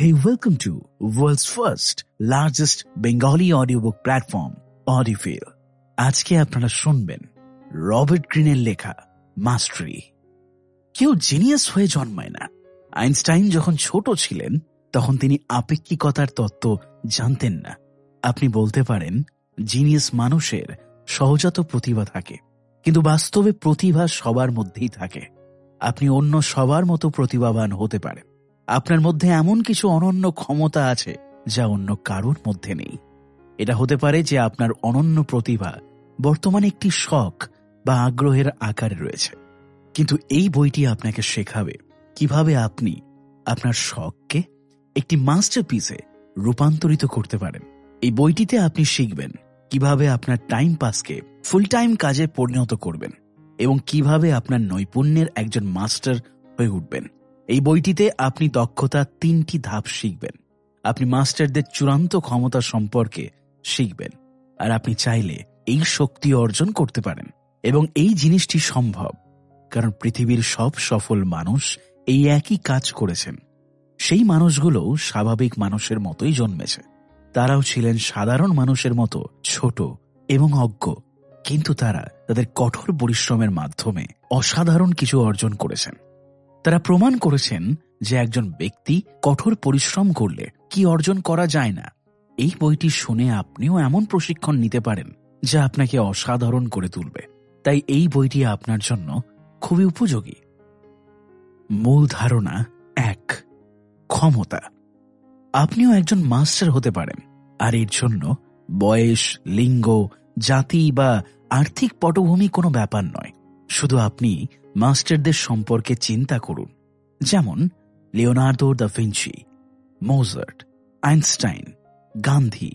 Hey, welcome to world's first largest Bengali audiobook platform, Audiophile. আজকে আপনারা শুনবেন Robert গ্রিনের লেখা মাস্টারি। কেউ জিনিয়াস হয়ে জন্মায় না। আইনস্টাইন যখন ছোট ছিলেন তখন তিনি আপেক্ষিকতার তত্ত্ব জানতেন না। আপনি বলতে পারেন জিনিয়াস মানুষের সহজাত প্রতিভা থাকে কিন্তু বাস্তবে প্রতিভা সবার মধ্যেই থাকে। আপনি অন্য সবার মতো প্রতিভাবান হতে পারেন। আপনার মধ্যে এমন কিছু অনন্য ক্ষমতা আছে যা অন্য কারোর মধ্যে নেই। এটা হতে পারে যে আপনার অনন্য প্রতিভা বর্তমানে একটি শখ বা আগ্রহের আকারে রয়েছে। কিন্তু এই বইটি আপনাকে শেখাবে কীভাবে আপনি আপনার শখকে একটি মাস্টারপিসে রূপান্তরিত করতে পারেন। এই বইটিতে আপনি শিখবেন কীভাবে আপনার টাইম পাসকে ফুল টাইম কাজে পরিণত করবেন এবং কীভাবে আপনার নৈপুণ্যের একজন মাস্টার হয়ে উঠবেন। এই বইটিতে আপনি দক্ষতা তিনটি ধাপ শিখবেন। আপনি মাস্টারদের চূড়ান্ত ক্ষমতা সম্পর্কে শিখবেন, আর আপনি চাইলে এই শক্তি অর্জন করতে পারেন, এবং এই জিনিসটি সম্ভব, কারণ পৃথিবীর সব সফল মানুষ এই একই কাজ করেছেন। সেই মানুষগুলো স্বাভাবিক মানুষের মতোই জন্মেছে। তারাও ছিলেন সাধারণ মানুষের মতো ছোট এবং অজ্ঞ, কিন্তু তারা তাদের কঠোর পরিশ্রমের মাধ্যমে অসাধারণ কিছু অর্জন করেছেন। তারা প্রমাণ করেছেন যে একজন ব্যক্তি কঠোর পরিশ্রম করলে কি অর্জন করা যায় না। এই বইটি শুনে আপনিও এমন প্রশিক্ষণ নিতে পারেন যা আপনাকে অসাধারণ করে তুলবে। তাই এই বইটি আপনার জন্য খুবই উপযোগী। মূল ধারণা এক, ক্ষমতা। আপনিও একজন মাস্টার হতে পারেন, আর এর জন্য বয়স, লিঙ্গ, জাতি বা আর্থিক পটভূমি কোনো ব্যাপার নয়। শুধু আপনি মাস্টারদের সম্পর্কে চিন্তা করুন। যেমন Leonardo da Vinci Mozart, Einstein, Gandhi,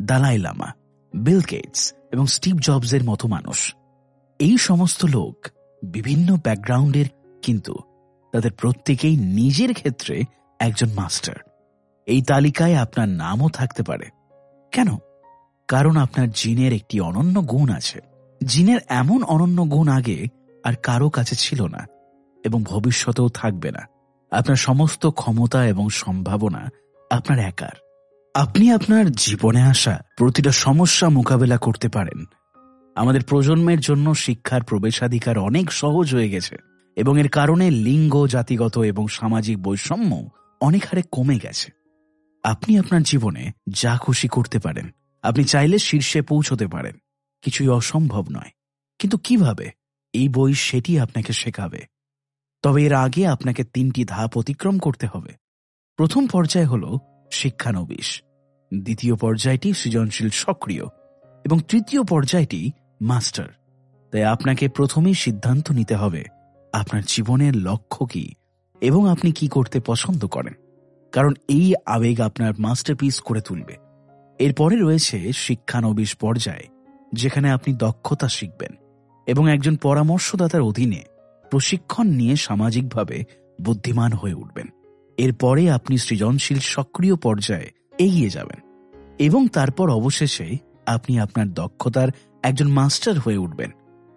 Dalai Lama, Bill Gates এবং স্টিভ জবসের মতো মানুষ। এই সমস্ত লোক বিভিন্ন ব্যাকগ্রাউন্ডের, কিন্তু তাদের প্রত্যেকেই নিজের ক্ষেত্রে একজন মাস্টার। এই তালিকায় আপনার নামও থাকতে পারে। কেন? কারণ আপনার জিনের একটি অনন্য গুণ আছে। জিনের এমন অনন্য গুণ আগে আর কারও কাছে ছিল না এবং ভবিষ্যতেও থাকবে না। আপনার সমস্ত ক্ষমতা এবং সম্ভাবনা আপনার একার। আপনি আপনার জীবনে আসা প্রতিটা সমস্যা মোকাবেলা করতে পারেন। আমাদের প্রজন্মের জন্য শিক্ষার প্রবেশাধিকার অনেক সহজ হয়ে গেছে এবং এর কারণে লিঙ্গ, জাতিগত এবং সামাজিক বৈষম্য অনেক হারে কমে গেছে। আপনি আপনার জীবনে যা খুশি করতে পারেন। আপনি চাইলে শীর্ষে পৌঁছতে পারেন। কিছুই অসম্ভব নয়। কিন্তু কীভাবে? এই বই সেটি আপনাকে শেখাবে। তবে এর আগে আপনাকে তিনটি ধাপ অতিক্রম করতে হবে। প্রথম পর্যায় হল শিক্ষানবিশ। দ্বিতীয় পর্যায়টি সৃজনশীল সক্রিয়। এবং তৃতীয় পর্যায়টি মাস্টার। তাই আপনাকে প্রথমেই সিদ্ধান্ত নিতে হবে, আপনার জীবনের লক্ষ্য কি এবং আপনি কি করতে পছন্দ করেন। কারণ এই আবেগ আপনার মাস্টারপিস করে তুলবে। এরপরে রয়েছে শিক্ষানবিশ পর্যায়, যেখানে আপনি দক্ষতা শিখবেন। এবং একজন পরামর্শদাতার অধীনে প্রশিক্ষণ নিয়ে সামাজিকভাবে বুদ্ধিমান হয়ে উঠবেন। এরপরে আপনি সৃজনশীল সক্রিয় পর্যায়ে এগিয়ে যাবেন এবং তারপর অবশেষে আপনি আপনার দক্ষতার একজন মাস্টার হয়ে উঠবেন।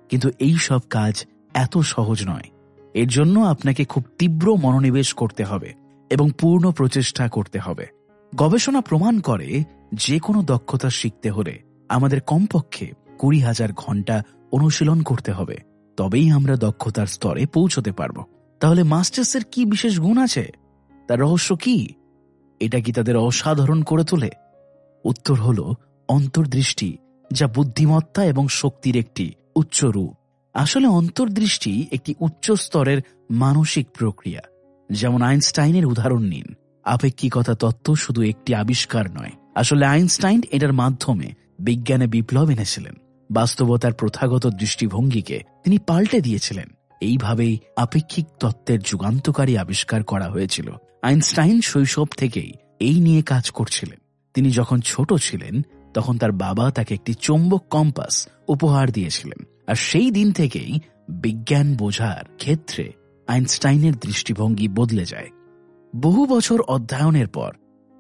কিন্তু এই সব কাজ এত সহজ নয়। এর জন্য আপনাকে খুব তীব্র মনোনিবেশ করতে হবে এবং পূর্ণ প্রচেষ্টা করতে হবে। গবেষণা প্রমাণ করে যে কোনো দক্ষতা শিখতে হলে আমাদের কমপক্ষে কুড়ি হাজার ঘণ্টা অনুশীলন করতে হবে, তবেই আমরা দক্ষতার স্তরে পৌঁছতে পারব। তাহলে মাস্টার্সের কি বিশেষ গুণ আছে? তার রহস্য কি? এটা কি তাদের অসাধারণ করে তোলে? উত্তর হল অন্তর্দৃষ্টি, যা বুদ্ধিমত্তা এবং শক্তির একটি উচ্চ রূপ। আসলে অন্তর্দৃষ্টি একটি উচ্চ স্তরের মানসিক প্রক্রিয়া। যেমন আইনস্টাইনের উদাহরণ নিন। আপেক্ষিকতা তত্ত্ব শুধু একটি আবিষ্কার নয়। আসলে আইনস্টাইন এটার মাধ্যমে বিজ্ঞানে বিপ্লব এনেছিলেন। বাস্তবতার প্রথাগত দৃষ্টিভঙ্গিকে তিনি পাল্টে দিয়েছিলেন। এইভাবেই আপেক্ষিক তত্ত্বের যুগান্তকারী আবিষ্কার করা হয়েছিল। আইনস্টাইন শৈশব থেকেই এই নিয়ে কাজ করছিলেন। তিনি যখন ছোট ছিলেন, তখন তার বাবা তাকে একটি চৌম্বক কম্পাস উপহার দিয়েছিলেন। আর সেই দিন থেকেই বিজ্ঞান বোঝার ক্ষেত্রে আইনস্টাইনের দৃষ্টিভঙ্গি বদলে যায়। বহু বছর অধ্যয়নের পর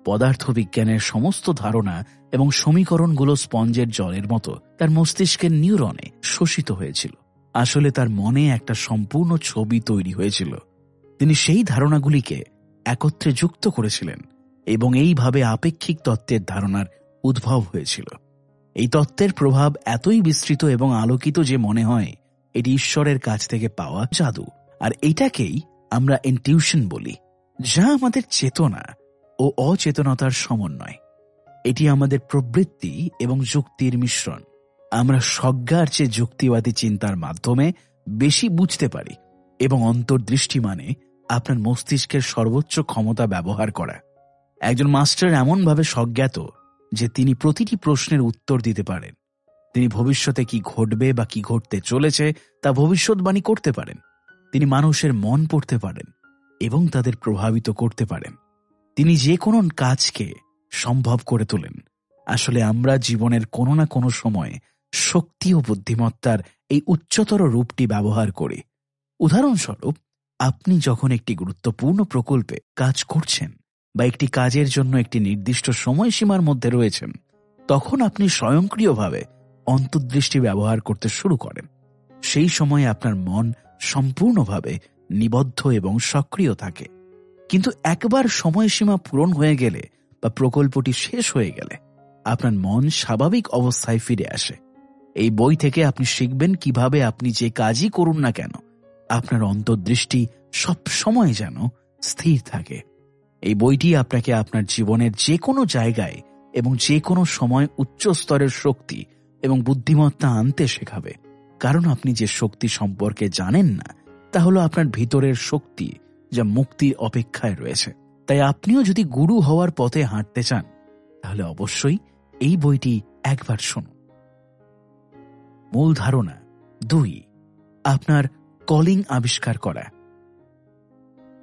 পদার্থবিজ্ঞানের সমস্ত ধারণা এবং সমীকরণগুলো স্পঞ্জের জলের মতো তার মস্তিষ্কের নিউরনে শোষিত হয়েছিল। আসলে তার মনে একটা সম্পূর্ণ ছবি তৈরি হয়েছিল। তিনি সেই ধারণাগুলিকে একত্রে যুক্ত করেছিলেন এবং এইভাবে আপেক্ষিক তত্ত্বের ধারণার উদ্ভব হয়েছিল। এই তত্ত্বের প্রভাব এতই বিস্তৃত এবং আলোকিত যে মনে হয়, এটি ঈশ্বরের কাছ থেকে পাওয়া জাদু। আর এটাকেই আমরা ইনটিউশন বলি, যা আমাদের চেতনা ও অচেতনতার সমন্বয়। এটি আমাদের প্রবৃত্তি এবং যুক্তির মিশ্রণ। আমরা সজ্ঞার চেয়ে যুক্তিবাদী চিন্তার মাধ্যমে বেশি বুঝতে পারি এবং অন্তর্দৃষ্টি মানে আপনার মস্তিষ্কের সর্বোচ্চ ক্ষমতা ব্যবহার করা। একজন মাস্টার এমনভাবে সজ্ঞাত যে তিনি প্রতিটি প্রশ্নের উত্তর দিতে পারেন। তিনি ভবিষ্যতে কি ঘটবে বা কি ঘটতে চলেছে তা ভবিষ্যৎবাণী করতে পারেন। তিনি মানুষের মন পড়তে পারেন এবং তাদের প্রভাবিত করতে পারেন। তিনি যে কোনো কাজকে সম্ভব করে তোলেন। আসলে আমরা জীবনের কোনো না কোনো সময়ে শক্তি ও বুদ্ধিমত্তার এই উচ্চতর রূপটি ব্যবহার করি। উদাহরণস্বরূপ, আপনি যখন একটি গুরুত্বপূর্ণ প্রকল্পে কাজ করছেন বা একটি কাজের জন্য একটি নির্দিষ্ট সময়সীমার মধ্যে রয়েছেন, তখন আপনি স্বয়ংক্রিয়ভাবে অন্তর্দৃষ্টি ব্যবহার করতে শুরু করেন। সেই সময়ে আপনার মন সম্পূর্ণভাবে নিবদ্ধ এবং সক্রিয় থাকে। কিন্তু একবার সময়সীমা পূরণ হয়ে গেলে বা প্রকল্পটি শেষ হয়ে গেলে আপনার মন স্বাভাবিক অবস্থায় ফিরে আসে। এই বই থেকে আপনি শিখবেন কীভাবে আপনি যে কাজই করুন না কেন, আপনার অন্তর্দৃষ্টি সব সময় যেন স্থির থাকে। এই বইটি আপনাকে আপনার জীবনের যে কোনো জায়গায় এবং যে কোনো সময় উচ্চ স্তরের শক্তি এবং বুদ্ধিমত্তা আনতে শেখাবে। কারণ আপনি যে শক্তি সম্পর্কে জানেন না, তা হলো আপনার ভিতরের শক্তি যা মুক্তির অপেক্ষায় রয়েছে। তাই আপনিও যদি গুরু হওয়ার পথে হাঁটতে চান, তাহলে অবশ্যই এই বইটি একবার শুনুন। মূল ধারণা দুই, আপনার কলিং আবিষ্কার করা।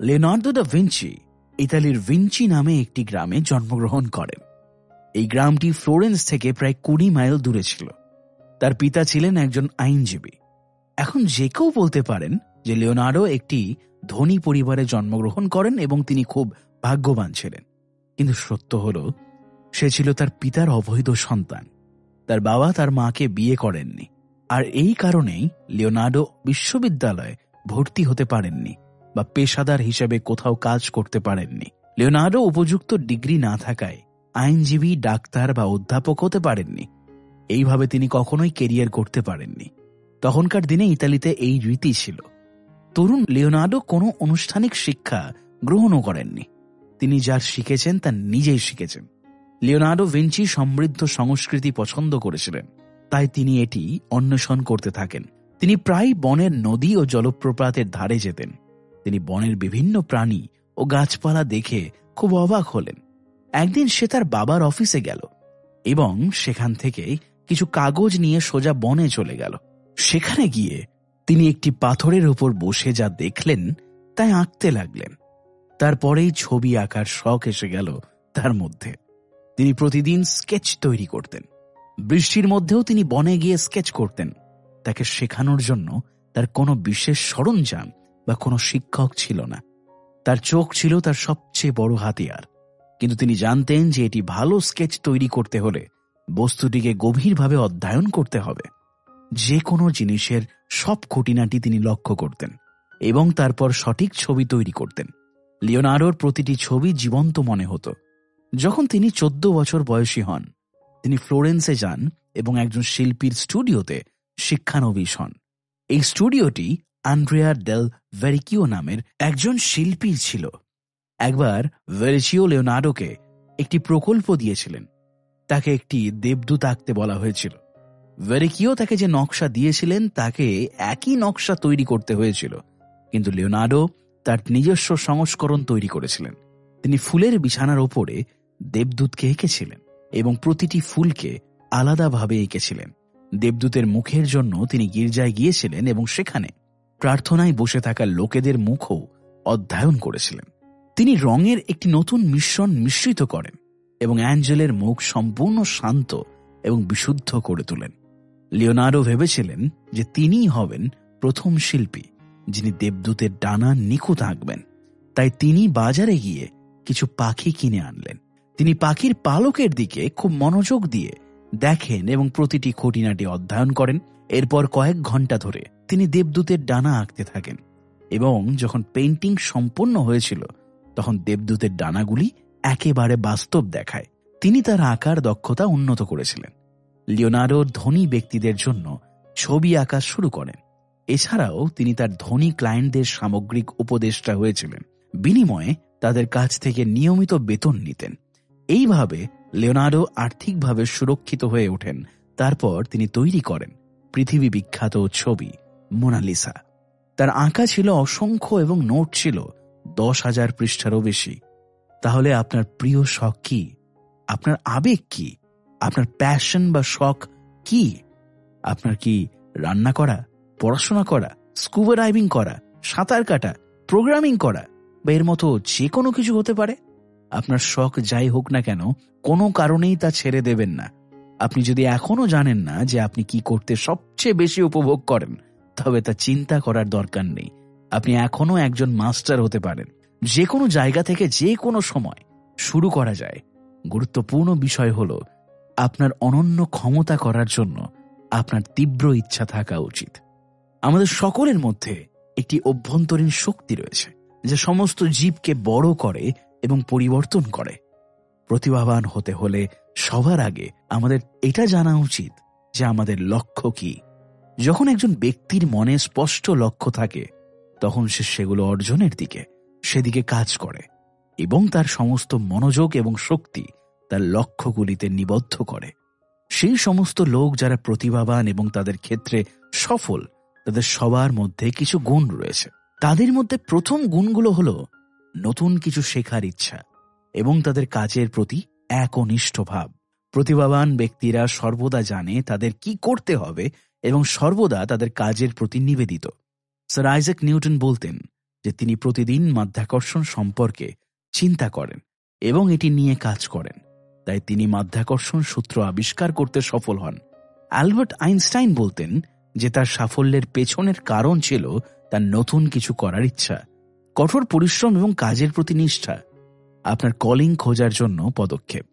লেনার্দো দ্য ভিঞ্চি ইতালির ভিঞ্চি নামে একটি গ্রামে জন্মগ্রহণ করেন। এই গ্রামটি ফ্লোরেন্স থেকে প্রায় কুড়ি মাইল দূরে ছিল। তার পিতা ছিলেন একজন আইনজীবী। এখন যে কেউ বলতে পারেন যে লিওনার্ডো একটি ধনী পরিবারে জন্মগ্রহণ করেন এবং তিনি খুব ভাগ্যবান ছিলেন। কিন্তু সত্য হল, সে ছিল তার পিতার অবৈধ সন্তান। তার বাবা তার মাকে বিয়ে করেননি। আর এই কারণেই লিওনার্ডো বিশ্ববিদ্যালয়ে ভর্তি হতে পারেননি বা পেশাদার হিসেবে কোথাও কাজ করতে পারেননি। লিওনার্ডো উপযুক্ত ডিগ্রি না থাকায় আইনজীবী, ডাক্তার বা অধ্যাপক হতে পারেননি। এইভাবে তিনি কখনোই কেরিয়ার করতে পারেননি। তখনকার দিনে ইতালিতে এই রীতি ছিল। তরুণ লিওনার্ডো কোনো আনুষ্ঠানিক শিক্ষা গ্রহণও করেননি। তিনি যা শিখেছেন তা নিজেই শিখেছেন। লিওনার্ডো ভিঞ্চি সমৃদ্ধ সংস্কৃতি পছন্দ করেছিলেন। তাই তিনি এটি অন্বেষণ করতে থাকেন। তিনি প্রায় বনের নদী ও জলপ্রপাতের ধারে যেতেন। তিনি বনের বিভিন্ন প্রাণী ও গাছপালা দেখে খুব অবাক হলেন। একদিন সে তার বাবার অফিসে গেল এবং সেখান থেকে কিছু কাগজ নিয়ে সোজা বনে চলে গেল। সেখানে গিয়ে তিনি একটি পাথরের ওপর বসে যা দেখলেন, তাই আঁকতে লাগলেন। তারপরেই ছবি আঁকার শখ এসে গেল তার মধ্যে। তিনি প্রতিদিন স্কেচ তৈরি করতেন। বৃষ্টির মধ্যেও তিনি বনে গিয়ে স্কেচ করতেন। তাকে শেখানোর জন্য তার কোনো বিশেষ সরঞ্জাম বা কোনো শিক্ষক ছিল না। তার চোখ ছিল তার সবচেয়ে বড় হাতিয়ার। কিন্তু তিনি জানতেন যে এটি ভালো স্কেচ তৈরি করতে হলে বস্তুটিকে গভীরভাবে অধ্যয়ন করতে হবে। যে কোনো জিনিসের সব খুঁটিনাটি তিনি লক্ষ্য করতেন এবং তারপর সঠিক ছবি তৈরি করতেন। লিওনার্ডোর প্রতিটি ছবি জীবন্ত মনে হতো। যখন তিনি চোদ্দ বছর বয়সী হন, তিনি ফ্লোরেন্সে যান এবং একজন শিল্পীর স্টুডিওতে শিক্ষানবিশ হন। এই স্টুডিওটি আন্ড্রিয়ার ডেল ভেরিকিও নামের একজন শিল্পী ছিল। একবার ভেরিচিও লিওনার্ডোকে একটি প্রকল্প দিয়েছিলেন। তাকে একটি দেবদূত আঁকতে বলা হয়েছিল। ভেরিকিও তাকে যে নকশা দিয়েছিলেন, তাকে একই নকশা তৈরি করতে হয়েছিল। কিন্তু লিওনার্ডো তার নিজস্ব সংস্করণ তৈরি করেছিলেন। তিনি ফুলের বিছানার ওপরে দেবদূতকে এঁকেছিলেন এবং প্রতিটি ফুলকে আলাদাভাবে এঁকেছিলেন। দেবদূতের মুখের জন্য তিনি গির্জায় গিয়েছিলেন এবং সেখানে প্রার্থনায় বসে থাকা লোকেদের মুখও অধ্যয়ন করেছিলেন। তিনি রঙের একটি নতুন মিশ্রণ মিশ্রিত করেন এবং অ্যাঞ্জেলের মুখ সম্পূর্ণ শান্ত এবং বিশুদ্ধ করে তোলেন। লিওনার্ডো ভেবেছিলেন যে তিনিই হবেন প্রথম শিল্পী, যিনি দেবদূতের ডানা নিখুঁত আঁকবেন। তাই তিনি বাজারে গিয়ে কিছু পাখি কিনে আনলেন। তিনি পাখির পালকের দিকে খুব মনোযোগ দিয়ে দেখেন এবং প্রতিটি খুঁটিনাটি অধ্যয়ন করেন। এরপর কয়েক ঘণ্টা ধরে তিনি দেবদূতের ডানা আঁকতে থাকেন এবং যখন পেন্টিং সম্পন্ন হয়েছিল, তখন দেবদূতের ডানাগুলি একেবারে বাস্তব দেখায়। তিনি তার আঁকার দক্ষতা উন্নত করেছিলেন। লিওনার্ডো ধনী ব্যক্তিদের জন্য ছবি আঁকা শুরু করেন। এছাড়াও তিনি তার ধনী ক্লায়েন্টদের সামগ্রিক উপদেষ্টা হয়েছিলেন। বিনিময়ে তাদের কাছ থেকে নিয়মিত বেতন নিতেন। এইভাবে লিওনার্ডো আর্থিকভাবে সুরক্ষিত হয়ে ওঠেন। তারপর তিনি তৈরি করেন পৃথিবী বিখ্যাত ছবি মোনালিসা। তার আঁকা ছিল অসংখ্য এবং নোট ছিল দশ হাজার পৃষ্ঠারও বেশি। তাহলে আপনার প্রিয় শখ কি? আপনার আবেগ কি? আপনার প্যাশন বা শখ কি? আপনার কি রান্না করা, পড়াশোনা করা স্কুবা ডাইভিং করা, সাঁতার কাটা প্রোগ্রামিং করা বা এর মতো যে কোনো কিছু হতে পারে? আপনার শখ যাই হোক না কেন, কোনো কারণেই তা ছেড়ে দেবেন না। আপনি যদি এখনও জানেন না যে আপনি কি করতে সবচেয়ে বেশি উপভোগ করেন, তবে তা চিন্তা করার দরকার নেই। আপনি এখনও একজন মাস্টার হতে পারেন। যে কোনো জায়গা থেকে যে কোনো সময় শুরু করা যায়। গুরুত্বপূর্ণ বিষয় হল আপনার অনন্য ক্ষমতা করার জন্য আপনার তীব্র ইচ্ছা থাকা উচিত। আমাদের সকলের মধ্যে একটি অভ্যন্তরীণ শক্তি রয়েছে, যা সমস্ত জীবকে বড় করে এবং পরিবর্তন করে। প্রতিভাবান হতে হলে সবার আগে আমাদের এটা জানা উচিত যে আমাদের লক্ষ্য কি। যখন একজন ব্যক্তির মনে স্পষ্ট লক্ষ্য থাকে, তখন সে সেগুলো অর্জনের দিকে, সেদিকে কাজ করে এবং তার সমস্ত মনোযোগ এবং শক্তি তার লক্ষ্যগুলিতে নিবদ্ধ করে। সেই সমস্ত লোক যারা প্রতিভাবান এবং তাদের ক্ষেত্রে সফল, তাদের সবার মধ্যে কিছু গুণ রয়েছে। তাদের মধ্যে প্রথম গুণগুলো হলো নতুন কিছু শেখার ইচ্ছা এবং তাদের কাজের প্রতি একনিষ্ঠ ভাব। প্রতিভাবান ব্যক্তিরা সর্বদা জানে তাদের কি করতে হবে এবং সর্বদা তাদের কাজের প্রতি নিবেদিত। স্যার আইজাক নিউটন বলতেন যে তিনি প্রতিদিন মাধ্যাকর্ষণ সম্পর্কে চিন্তা করেন এবং এটি নিয়ে কাজ করেন। তাই তিনি মাধ্যাকর্ষণ সূত্র আবিষ্কার করতে সফল হন। অ্যালবার্ট আইনস্টাইন বলতেন যে তার সাফল্যের পেছনের কারণ ছিল তার নতুন কিছু করার ইচ্ছা, কঠোর পরিশ্রম এবং কাজের প্রতি নিষ্ঠা, আপনার কলিং খোঁজার জন্য পদক্ষেপ।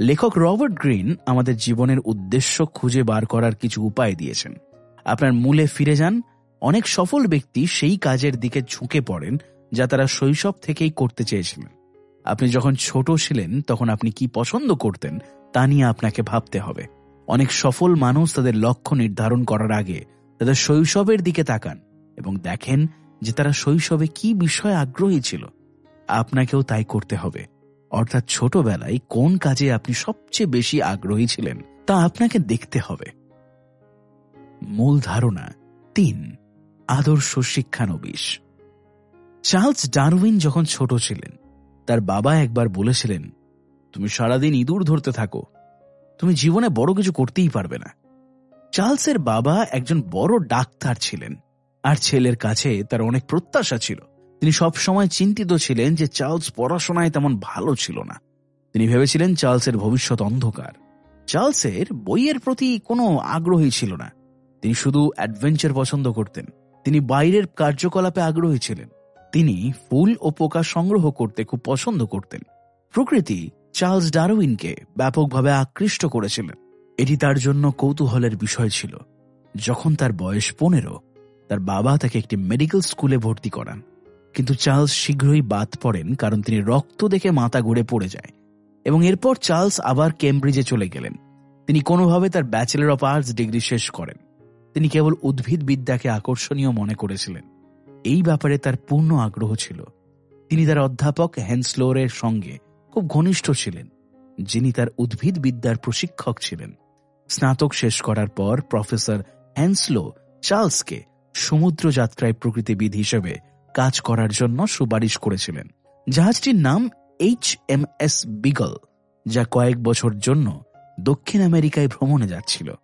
লেখক রবার্ট গ্রিন আমাদের জীবনের উদ্দেশ্য খুঁজে বার করার কিছু উপায় দিয়েছেন। আপনার মূলে ফিরে যান, অনেক সফল ব্যক্তি সেই কাজের দিকে ঝুঁকে পড়েন যা তারা শৈশব থেকেই করতে চেয়েছিলেন। আপনি যখন ছোট ছিলেন, তখন আপনি কি পছন্দ করতেন, তা নিয়ে আপনাকে ভাবতে হবে। অনেক সফল মানুষ তাদের লক্ষ্য নির্ধারণ করার আগে তাদের শৈশবের দিকে তাকান এবং দেখেন যে তারা শৈশবে কি বিষয়ে আগ্রহী ছিল। আপনাকেও তাই করতে হবে। অর্থাৎ ছোটবেলায় কোন কাজে আপনি সবচেয়ে বেশি আগ্রহী ছিলেন, তা আপনাকে দেখতে হবে। মূল ধারণা তিন, আদর্শ শিক্ষানবিশ। চার্লস ডারউইন যখন ছোট ছিলেন তার বাবা একবার বলেছিলেন, তুমি সারাদিন ইঁদুর ধরতে থাকো। তুমি জীবনে বড় কিছু করতেই পারবে না। চার্লসের বাবা একজন বড় ডাক্তার ছিলেন, আর ছেলের কাছে তার অনেক প্রত্যাশা ছিল। তিনি সব সময় চিন্তিত ছিলেন যে চার্লস পড়াশোনায় তেমন ভালো ছিল না। তিনি ভেবেছিলেন চার্লসের ভবিষ্যৎ অন্ধকার। চার্লসের বইয়ের প্রতি কোনো আগ্রহী ছিল না। তিনি শুধু অ্যাডভেঞ্চার পছন্দ করতেন। তিনি বাইরের কার্যকলাপে আগ্রহী ছিলেন। তিনি ফুল ও পোকা সংগ্রহ করতে খুব পছন্দ করতেন। প্রকৃতি চার্লস ডারউইনকে ব্যাপকভাবে আকৃষ্ট করেছিলেন। এটি তার জন্য কৌতূহলের বিষয় ছিল। যখন তার বয়স পনেরো, তার বাবা তাকে একটি মেডিকেল স্কুলে ভর্তি করান। কিন্তু চার্লস শীঘ্রই বাদ পড়েন কারণ তিনি রক্ত দেখে মাথা ঘুরে পড়ে যায়। এবং এরপর চার্লস আবার কেমব্রিজে চলে গেলেন। তিনি কোনোভাবে তার ব্যাচেলর অফ আর্টস ডিগ্রি শেষ করেন। তিনি কেবল উদ্ভিদ বিদ্যাকে আকর্ষণীয় মনে করেছিলেন। এই ব্যাপারে তার পূর্ণ আগ্রহ ছিল। তিনি তার অধ্যাপক হ্যান্সলোরের সঙ্গে খুব ঘনিষ্ঠ ছিলেন, যিনি তার উদ্ভিদ বিদ্যার প্রশিক্ষক ছিলেন। স্নাতক শেষ করার পর প্রফেসর হ্যান্সলো চার্লসকে সমুদ্র যাত্রায় প্রকৃতিবিদ হিসেবে কাজ করার জন্য সুপারিশ করেছিলেন। জাহাজটির নাম এইচ এম এস বিগল, যা কয়েক বছর জন্য দক্ষিণ আমেরিকায় ভ্রমণে যাচ্ছিল।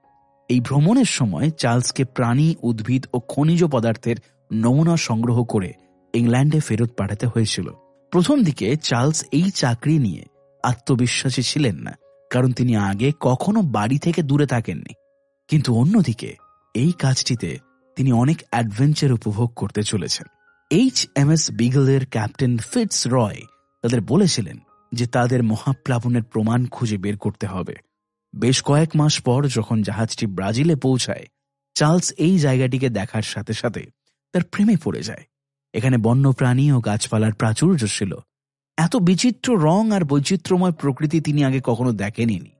এই ভ্রমণের সময় চার্লসকে প্রাণী, উদ্ভিদ ও খনিজ পদার্থের নমুনা সংগ্রহ করে ইংল্যান্ডে ফেরত পাঠাতে হয়েছিল। প্রথম দিকে চার্লস এই চাকরি নিয়ে আত্মবিশ্বাসী ছিলেন না, কারণ তিনি আগে কখনো বাড়ি থেকে দূরে থাকেননি। কিন্তু অন্যদিকে এই কাজটিতে তিনি অনেক অ্যাডভেঞ্চার উপভোগ করতে চলেছেন। এইচ এম এস বিগলের ক্যাপ্টেন ফিটস রয় তাদের বলেছিলেন যে তাদের মহাপ্লাবনের প্রমাণ খুঁজে বের করতে হবে। বেশ কয়েক মাস পর যখন জাহাজটি ব্রাজিলে পৌঁছায়, চার্লস এই জায়গাটিকে দেখার সাথে সাথে তার প্রেমে পড়ে যায়। এখানে বন্যপ্রাণী ও গাছপালার প্রাচুর্য ছিল। এত বিচিত্র রং আর বৈচিত্র্যময় প্রকৃতি তিনি আগে কখনো দেখেননি।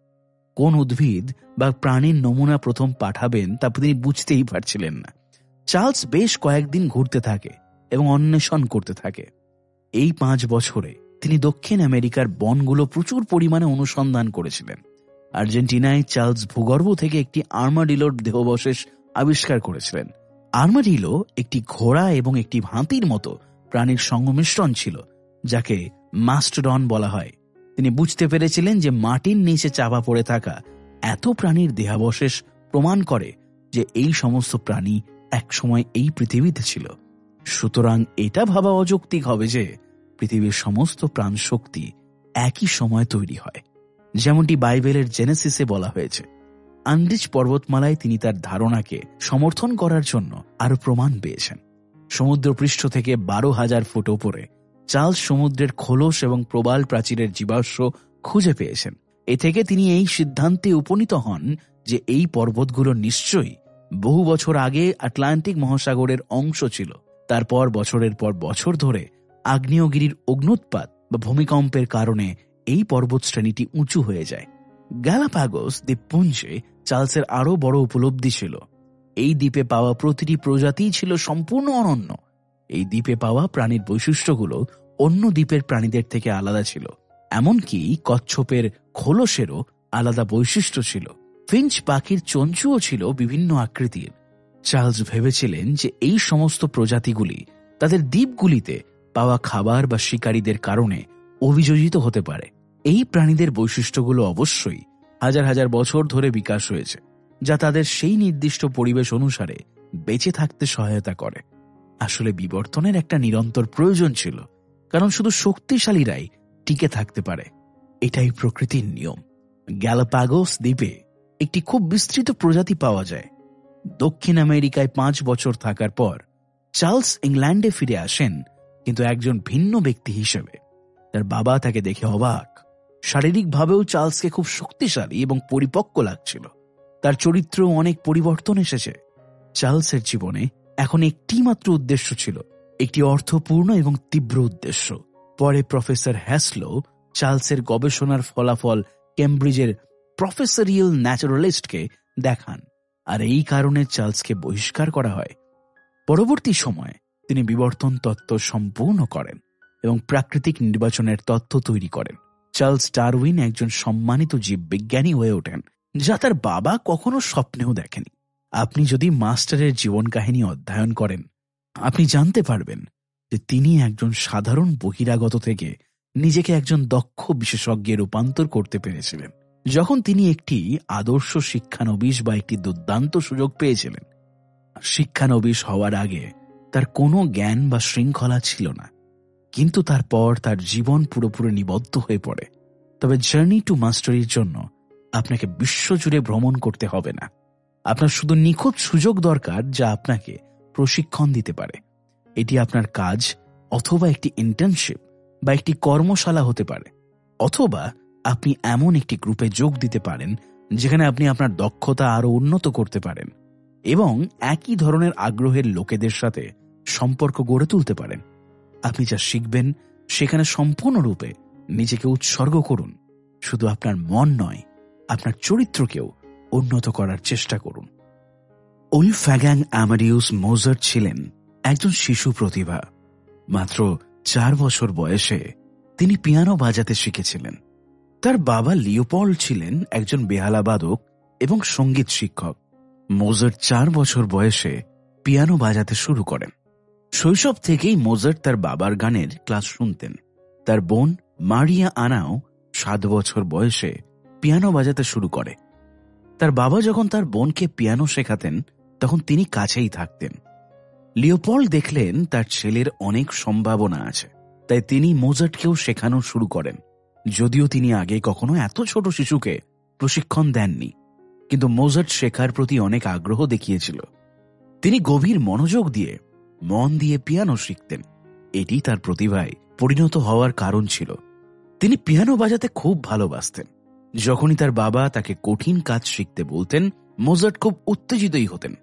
কোন উদ্ভিদ বা প্রাণীর নমুনা প্রথম পাঠাবেন তা তিনি বুঝতেই পারছিলেন না। চার্লস বেশ কয়েকদিন ঘুরতে থাকে এবং অন্বেষণ করতে থাকে। এই পাঁচ বছরে তিনি দক্ষিণ আমেরিকার বনগুলো প্রচুর পরিমাণে অনুসন্ধান করেছিলেন। আর্জেন্টিনায় চার্লস ভূগর্ভ থেকে একটি আর্মাডিলোর দেহবশেষ আবিষ্কার করেছিলেন। আর্মাডিলো একটি ঘোড়া এবং একটি হাতির মতো প্রাণীর সংমিশ্রণ ছিল, যাকে মাস্টডন বলা হয়। তিনি বুঝতে পেরেছিলেন যে মাটির নিচে চাপা পড়ে থাকা এত প্রাণীর দেহাবশেষ প্রমাণ করে যে এই সমস্ত প্রাণী একসময় এই পৃথিবীতে ছিল। সুতরাং এটা ভাবা অযৌক্তিক হবে যে পৃথিবীর সমস্ত প্রাণ শক্তি একই সময় তৈরি হয়, যেমনটি বাইবেলের জেনেসিসে বলা হয়েছে। আন্দিজ পর্বতমালায় তিনি তার ধারণাকে সমর্থন করার জন্য আরও প্রমাণ পেয়েছেন। সমুদ্র পৃষ্ঠ থেকে বারো হাজার ফুট ওপরে চার্লস সমুদ্রের খোলস এবং প্রবাল প্রাচীরের জীবাশ্ম খুঁজে পেয়েছেন। এ থেকে তিনি এই সিদ্ধান্তে উপনীত হন যে এই পর্বতগুলো নিশ্চয়ই বহু বছর আগে আটলান্টিক মহাসাগরের অংশ ছিল। তারপর বছরের পর বছর ধরে আগ্নেয়গিরির অগ্নুৎপাত বা ভূমিকম্পের কারণে এই পর্বত শ্রেণীটি উঁচু হয়ে যায়। গ্যালাপাগোস দ্বীপপুঞ্জে চার্লসের আরও বড় উপলব্ধি ছিল। এই দ্বীপে পাওয়া প্রতিটি প্রজাতিই ছিল সম্পূর্ণ অনন্য। এই দ্বীপে পাওয়া প্রাণীর বৈশিষ্ট্যগুলো অন্য দ্বীপের প্রাণীদের থেকে আলাদা ছিল। এমনকি কচ্ছপের খোলসেরও আলাদা বৈশিষ্ট্য ছিল। ফিঞ্চ পাখির চঞ্চুও ছিল বিভিন্ন আকৃতির। চার্লস ভেবেছিলেন যে এই সমস্ত প্রজাতিগুলি তাদের দ্বীপগুলিতে পাওয়া খাবার বা শিকারীদের কারণে অভিযোজিত হতে পারে। এই প্রাণীদের বৈশিষ্ট্যগুলো অবশ্যই হাজার হাজার বছর ধরে বিকাশ হয়েছে, যা তাদের সেই নির্দিষ্ট পরিবেশ অনুসারে বেঁচে থাকতে সহায়তা করে। আসলে বিবর্তনের একটা নিরন্তর প্রয়োজন ছিল, কারণ শুধু শক্তিশালীরাই টিকে থাকতে পারে। এটাই প্রকৃতির নিয়ম। গ্যালাপাগোস দ্বীপে একটি খুব বিস্তৃত প্রজাতি পাওয়া যায়। দক্ষিণ আমেরিকায় পাঁচ বছর থাকার পর চার্লস ইংল্যান্ডে ফিরে আসেন কিন্তু একজন ভিন্ন ব্যক্তি হিসেবে। তার বাবা তাকে দেখে অবাক। শারীরিকভাবেও চার্লসকে খুব শক্তিশালী এবং পরিপক্ক লাগছিল। তার চরিত্রেও অনেক পরিবর্তন এসেছে। চার্লসের জীবনে এখন একটি মাত্র উদ্দেশ্য ছিল, একটি অর্থপূর্ণ এবং তীব্র উদ্দেশ্য। পরে প্রফেসর হ্যাসলো চার্লসের গবেষণার ফলাফল কেমব্রিজের প্রফেসরিয়াল ন্যাচারালিস্টকে দেখান, আর এই কারণে চার্লসকে বহিষ্কার করা হয়। পরবর্তী সময়ে তিনি বিবর্তন তত্ত্ব সম্পূর্ণ করেন এবং প্রাকৃতিক নির্বাচনের তত্ত্ব তৈরি করেন। চার্লস ডারউইন একজন সম্মানিত জীববিজ্ঞানী হয়ে ওঠেন, যা তার বাবা কখনো স্বপ্নেও দেখেনি। আপনি যদি মাস্টারের জীবন কাহিনী অধ্যয়ন করেন, আপনি জানতে পারবেন যে তিনি একজন সাধারণ বহিরাগত থেকে নিজেকে একজন দক্ষ বিশেষজ্ঞে রূপান্তর করতে পেরেছিলেন। যখন তিনি একটি আদর্শ শিক্ষানবিশ বা একটি দুর্দান্ত সুযোগ পেয়েছিলেন, শিক্ষানবিশ হওয়ার আগে তার কোনো জ্ঞান বা শৃঙ্খলা ছিল না। কিন্তু তারপর তার জীবন পুরোপুরি নিবদ্ধ হয়ে পড়ে। তবে জার্নি টু মাস্টারির জন্য আপনাকে বিশ্বজুড়ে ভ্রমণ করতে হবে না। আপনার শুধু নিখুঁত সুযোগ দরকার যা আপনাকে প্রশিক্ষণ দিতে পারে। এটি আপনার কাজ অথবা একটি ইন্টার্নশিপ বা একটি কর্মশালা হতে পারে। অথবা আপনি এমন একটি গ্রুপে যোগ দিতে পারেন যেখানে আপনি আপনার দক্ষতা আরও উন্নত করতে পারেন এবং একই ধরনের আগ্রহের লোকেদের সাথে সম্পর্ক গড়ে তুলতে পারেন। আপনি যা শিখবেন সেখানে সম্পূর্ণরূপে নিজেকে উৎসর্গ করুন। শুধু আপনার মন নয়, আপনার চরিত্রকেও উন্নত করার চেষ্টা করুন। ওল ফ্যাগাং অ্যামাডিউস মোজার ছিলেন একজন শিশু প্রতিভা। মাত্র চার বছর বয়সে তিনি পিয়ানো বাজাতে শিখেছিলেন। তার বাবা লিওপল ছিলেন একজন বেহালাবাদক এবং সংগীত শিক্ষক। মোজার চার বছর বয়সে পিয়ানো বাজাতে শুরু করেন। শৈশব থেকেই মোজার তার বাবার গানের ক্লাস শুনতেন। তার বোন মারিয়া আনাও সাত বছর বয়সে পিয়ানো বাজাতে শুরু করে। তার বাবা যখন তার বোনকে পিয়ানো শেখাতেন, তখন তিনি কাছেই থাকতেন। লিওপল দেখলেন তার ছেলের অনেক সম্ভাবনা আছে, তাই তিনি মোজার্টকেও শেখানো শুরু করেন। যদিও তিনি আগে কখনো এত ছোট শিশুকে প্রশিক্ষণ দেননি, কিন্তু মোজার্ট শেখার প্রতি অনেক আগ্রহ দেখিয়েছিল। তিনি গভীর মনোযোগ দিয়ে মন দিয়ে পিয়ানো শিখতেন। এটি তার প্রতিভায় পরিণত হওয়ার কারণ ছিল। তিনি পিয়ানো বাজাতে খুব ভালোবাসতেন। যখনই তার বাবা তাকে কঠিন কাজ শিখতে বলতেন, মোজার্ট খুব উত্তেজিতই হতেন।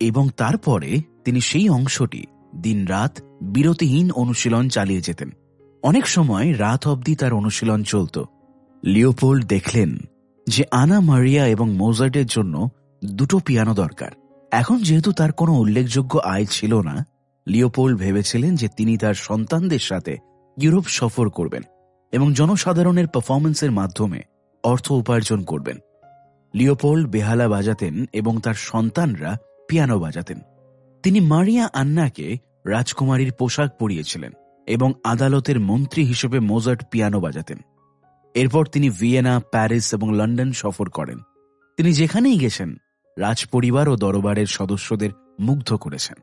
এবং তারপরে তিনি সেই অংশটি দিনরাত বিরতিহীন অনুশীলন চালিয়ে যেতেন। অনেক সময় রাত অবধি তার অনুশীলন চলত। লিওপোল্ড দেখলেন যে আনা মারিয়া এবং মোজার্টের জন্য দুটো পিয়ানো দরকার। এখন যেহেতু তার কোনো উল্লেখযোগ্য আয় ছিল না, লিওপোল্ড ভেবেছিলেন যে তিনি তার সন্তানদের সাথে ইউরোপ সফর করবেন এবং জনসাধারণের পারফরমেন্সের মাধ্যমে অর্থ উপার্জন করবেন। লিওপোল্ড বেহালা বাজাতেন এবং তার সন্তানরা পিয়ানো বাজাতেন। তিনি মারিয়া আন্নাকে রাজকুমারীর পোশাক পরিয়েছিলেন এবং আদালতের মন্ত্রী হিসেবে মোজার্ট পিয়ানো বাজাতেন। এরপর তিনি ভিয়েনা, প্যারিস এবং লন্ডন সফর করেন। তিনি যেখানেই গেছেন রাজপরিবার ও দরবারের সদস্যদের মুগ্ধ করেছেন।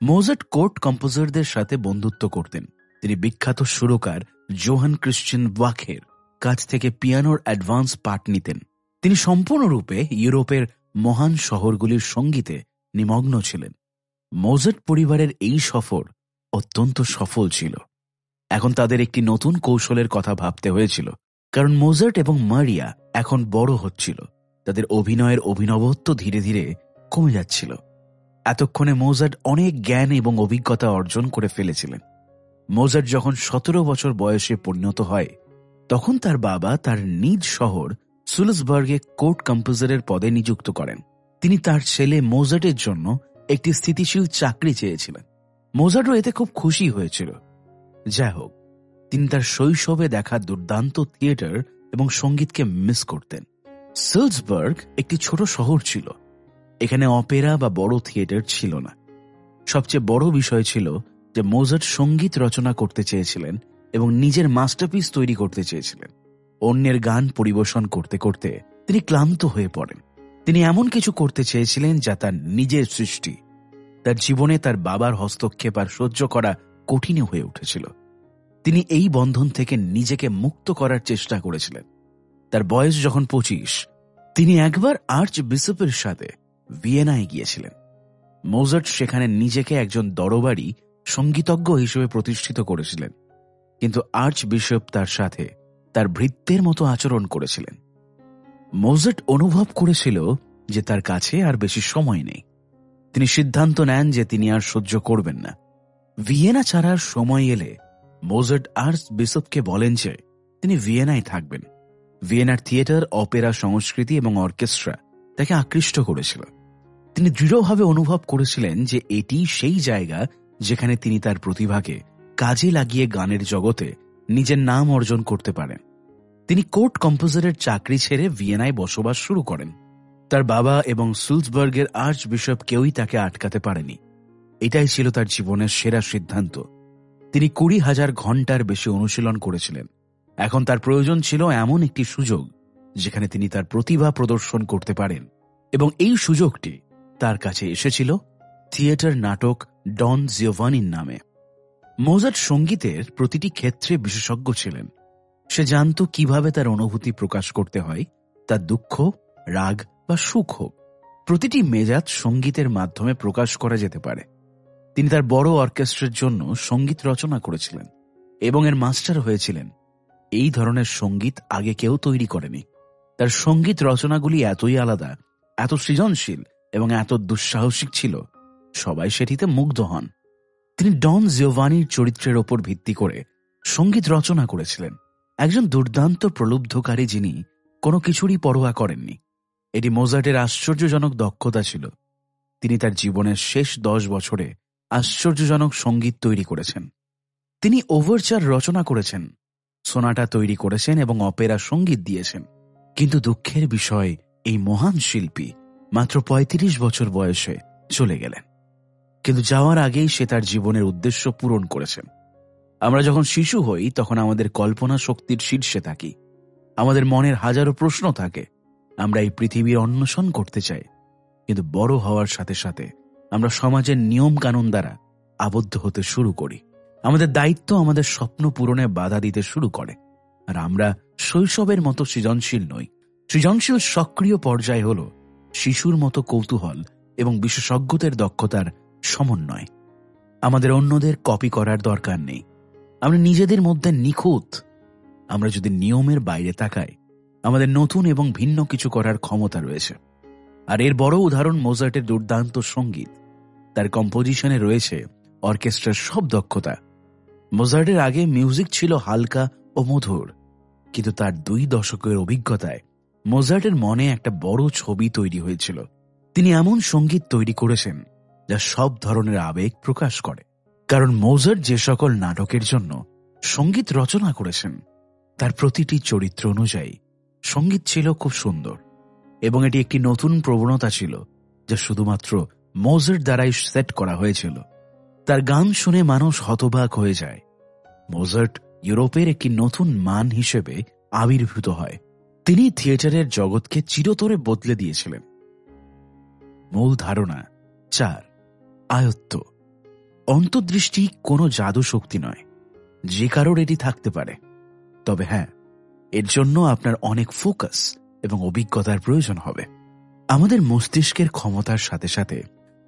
মোজার্ট কোর্ট কম্পোজারদের সাথে বন্ধুত্ব করতেন। তিনি বিখ্যাত সুরকার জোহান ক্রিশ্চিয়ান ওয়াখের কাছ থেকে পিয়ানোর অ্যাডভান্স পাঠ নিতেন। তিনি সম্পূর্ণরূপে ইউরোপের মহান শহরগুলির সঙ্গীতে নিমগ্ন ছিলেন। মোজার্ট পরিবারের এই সফর অত্যন্ত সফল ছিল। এখন তাদের একটি নতুন কৌশলের কথা ভাবতে হয়েছিল, কারণ মোজার্ট এবং মারিয়া এখন বড় হচ্ছিল। তাদের অভিনয়ের অভিনবত্ব ধীরে ধীরে কমে যাচ্ছিল। এতক্ষণে মোজার্ট অনেক জ্ঞান এবং অভিজ্ঞতা অর্জন করে ফেলেছিলেন। মোজার্ট যখন সতেরো বছর বয়সে পরিণত হয়, তখন তার বাবা তার নিজ শহর সুলসবার্গে কোর্ট কম্পোজারের পদে নিযুক্ত করেন। তিনি তার ছেলে মোজার্টের জন্য একটি স্থিতিশীল চাকরি চেয়েছিলেন। মোজার্টও এতে খুব খুশি হয়েছিল। যাই হোক, তিনি তার শৈশবে দেখা দুর্দান্ত থিয়েটার এবং সঙ্গীতকে মিস করতেন। সিলসবার্গ একটি ছোট শহর ছিল। এখানে অপেরা বা বড় থিয়েটার ছিল না। সবচেয়ে বড় বিষয় ছিল যে মোজার্ট সংগীত রচনা করতে চেয়েছিলেন এবং নিজের মাস্টারপিস তৈরি করতে চেয়েছিলেন। অন্যের গান পরিবেশন করতে করতে তিনি ক্লান্ত হয়ে পড়েন। তিনি এমন কিছু করতে চেয়েছিলেন যা তার নিজের সৃষ্টি। তার জীবনে তার বাবার হস্তক্ষেপ আর সহ্য করা কঠিন হয়ে উঠেছিল। তিনি এই বন্ধন থেকে নিজেকে মুক্ত করার চেষ্টা করেছিলেন। তার বয়স যখন পঁচিশ, তিনি একবার আর্চ বিশপের সাথে ভিয়েনায় গিয়েছিলেন। মোজার্ট সেখানে নিজেকে একজন দরবারি সঙ্গীতজ্ঞ হিসেবে প্রতিষ্ঠিত করেছিলেন, কিন্তু আর্চ বিশপ তার সাথে তার ভৃত্যের মতো আচরণ করেছিলেন। মোজার্ট অনুভব করেছিল যে তার কাছে আর বেশি সময় নেই। তিনি সিদ্ধান্ত নেন যে তিনি আর সহ্য করবেন না। ভিয়েনা ছাড়ার সময় এলে মোজার্ট আর্চ বিশপকে বলেন যে তিনি ভিয়েনায় থাকবেন। ভিয়েনার থিয়েটার, অপেরা, সংস্কৃতি এবং অর্কেস্ট্রা তাকে আকৃষ্ট করেছিল। তিনি দৃঢ়ভাবে অনুভব করেছিলেন যে এটি সেই জায়গা যেখানে তিনি তার প্রতিভাকে কাজে লাগিয়ে গানের জগতে নিজের নাম অর্জন করতে পারেন। তিনি কোর্ট কম্পোজারের চাকরি ছেড়ে ভিয়েনায় বসবাস শুরু করেন। তার বাবা এবং সুলসবার্গের আর্চ বিশপ কেউই তাকে আটকাতে পারেনি। এটাই ছিল তার জীবনের সেরা সিদ্ধান্ত। তিনি কুড়ি হাজার ঘণ্টার বেশি অনুশীলন করেছিলেন। এখন তার প্রয়োজন ছিল এমন একটি সুযোগ, যেখানে তিনি তার প্রতিভা প্রদর্শন করতে পারেন। এবং এই সুযোগটি তার কাছে এসেছিল থিয়েটার নাটক ডন জিওভানির নামে। মোজার্ট সঙ্গীতের প্রতিটি ক্ষেত্রে বিশেষজ্ঞ ছিলেন। সে জানত কীভাবে তার অনুভূতি প্রকাশ করতে হয়, তার দুঃখ, রাগ বা সুখ হোক। প্রতিটি মেজাজ সঙ্গীতের মাধ্যমে প্রকাশ করা যেতে পারে। তিনি তার বড় অর্কেস্ট্রের জন্য সংগীত রচনা করেছিলেন এবং এর মাস্টার হয়েছিলেন। এই ধরনের সংগীত আগে কেউ তৈরি করেনি। তার সংগীত রচনাগুলি এতই আলাদা, এত সৃজনশীল এবং এত দুঃসাহসিক ছিল, সবাই সেটিতে মুগ্ধ হন। তিনি ডন জিওভানির চরিত্রের ওপর ভিত্তি করে সংগীত রচনা করেছিলেন। একজন দুর্দান্ত প্রলুব্ধকারী যিনি কোনো কিছুরই পরোয়া করেননি। এটি মোজার্টের আশ্চর্যজনক দক্ষতা ছিল। তিনি তার জীবনের শেষ দশ বছরে আশ্চর্যজনক সংগীত তৈরি করেছেন। তিনি ওভারচার রচনা করেছেন। সোনাটা তৈরি করেছেন এবং অপেরা সংগীত দিয়েছেন। কিন্তু দুঃখের বিষয়, এই মহান শিল্পী মাত্র ৩৫ বছর বয়সে চলে গেলেন। কিন্তু যাওয়ার আগেই সে তার জীবনের উদ্দেশ্য পূরণ করেছেন। আমরা যখন শিশু হই, তখন আমাদের কল্পনা শক্তির শীর্ষে থাকি। আমাদের মনের হাজারো প্রশ্ন থাকে, আমরা এই পৃথিবীর অন্বেষণ করতে চাই। কিন্তু বড় হওয়ার সাথে সাথে আমরা সমাজের নিয়ম কানুন দ্বারা আবদ্ধ হতে শুরু করি। আমাদের দায়িত্ব আমাদের স্বপ্ন পূরণে বাধা দিতে শুরু করে। আর আমরা শৈশবের মতো সৃজনশীল নই। সৃজনশীল সক্রিয় পর্যায় হল শিশুর মতো কৌতূহল এবং বিশেষজ্ঞদের দক্ষতার সমন্বয়। আমাদের অন্যদের কপি করার দরকার নেই। আমরা নিজেদের মধ্যে নিখুঁত। আমরা যদি নিয়মের বাইরে তাকাই, আমাদের নতুন এবং ভিন্ন কিছু করার ক্ষমতা রয়েছে। আর এর বড় উদাহরণ মোজার্টের দুর্দান্ত সংগীত। তার কম্পোজিশনে রয়েছে অর্কেস্ট্রার সব দক্ষতা। মোজার্টের আগে মিউজিক ছিল হালকা ও মধুর, কিন্তু তার দুই দশকের অভিজ্ঞতায় মোজার্টের মনে একটা বড় ছবি তৈরি হয়েছিল। তিনি এমন সংগীত তৈরি করেছেন যা সব ধরনের আবেগ প্রকাশ করে। কারণ মোজার্ট যে সকল নাটকের জন্য সংগীত রচনা করেছেন, তার প্রতিটি চরিত্র অনুযায়ী সংগীত ছিল খুব সুন্দর এবং এটি একটি নতুন প্রবণতা ছিল যা শুধুমাত্র মোজার্ট দ্বারাই সেট করা হয়েছিল। তার গান শুনে মানুষ হতবাক হয়ে যায়। মোজার্ট ইউরোপের একটি নতুন মান হিসেবে আবির্ভূত হয়। তিনি থিয়েটারের জগৎকে চিরতরে বদলে দিয়েছিলেন। মূল ধারণা চার, আয়ত্ত। অন্তর্দৃষ্টি কোনো জাদু শক্তি নয়, যে কারোর এটি থাকতে পারে। তবে হ্যাঁ এর জন্য আপনার অনেক ফোকাস এবং অভিজ্ঞতার প্রয়োজন হবে। আমাদের মস্তিষ্কের ক্ষমতার সাথে সাথে